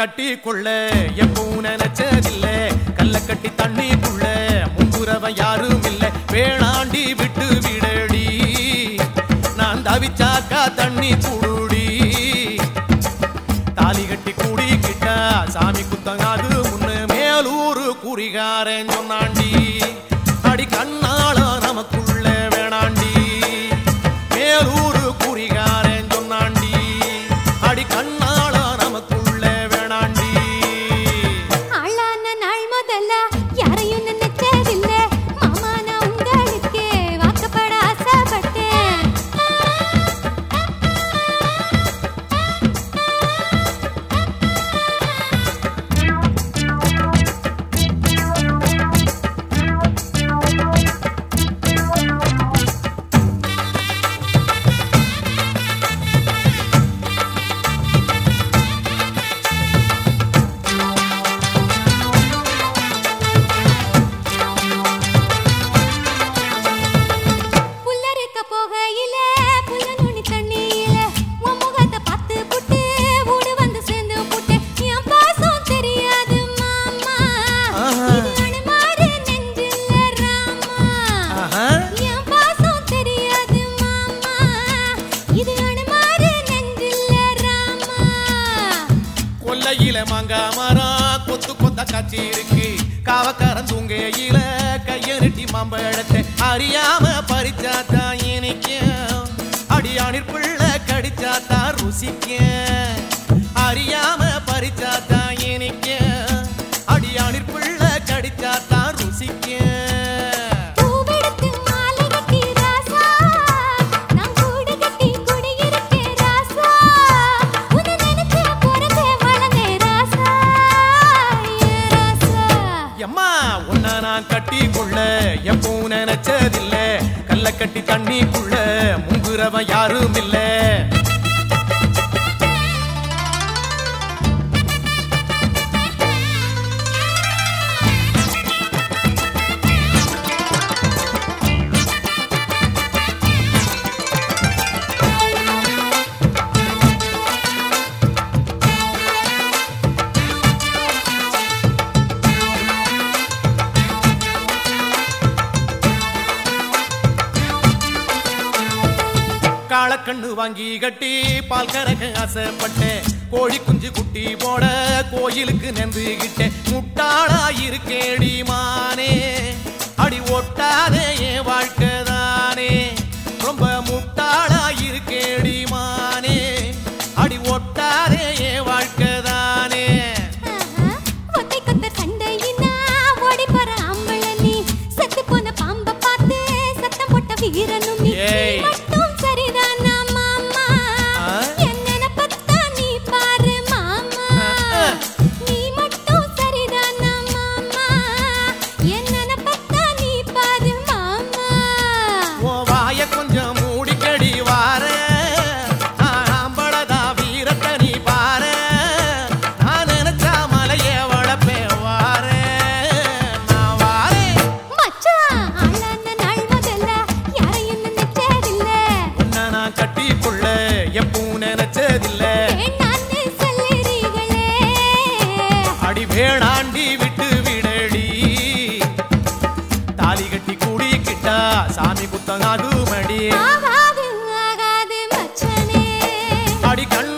கட்டி கொள்ள எப்பவும் நினைச்சதில்ல. கல்ல கட்டி தண்ணிக்குள்ள முன்புறவன் யாரும் இல்ல வேணாண்டி விட்டு விடடி. நான் தவிச்சாக்கா தண்ணி குடுடி. தாலி கட்டி கூடிக்கிட்டா சாமி குத்தங்காது முன்னு. மேலூரு குறிகாரன் சொன்னாண்டி. கொல்லையில மாங்கா மரம் கொத்து கொத்த காட்சி இருக்கு. காவக்காரன் தூங்கையில கைய நெட்டி மாம்பழத்தை அறியாம பறிச்சாத்தா இனிக்க அடியானிற் பிள்ளை கடிச்சாத்தா ருசிக்க அறியாம பறிச்சாத்தா இனிக்க அடியானிற் பிள்ளை கடிச்சாத்தா ருசிக்க கட்டி தண்ணிக்குள்ள முங்குறவன் யாரும் இல்லை காளக்கண்ணு வாங்கி கட்டி பால் கறக்க ஆசைப்பட்டேன் கோழி குஞ்சு குட்டி போட கோயிலுக்கு நெந்துகிட்டேன் முட்டாளா இருக்கேடி மானே அடி ஒட்டாதே என் வாழ்க்கை தானே ரொம்ப முட்டாளா இருக்கேடி மானே அடி ஒட்டாதே என் வாழ்க்கை தானே. ஆஹா, ஒத்தை அடி வேணாண்டி விட்டு விடடி. தாலி கட்டி கூடி கிட்டா சாமி குத்தங்காது மடி. அடி கண்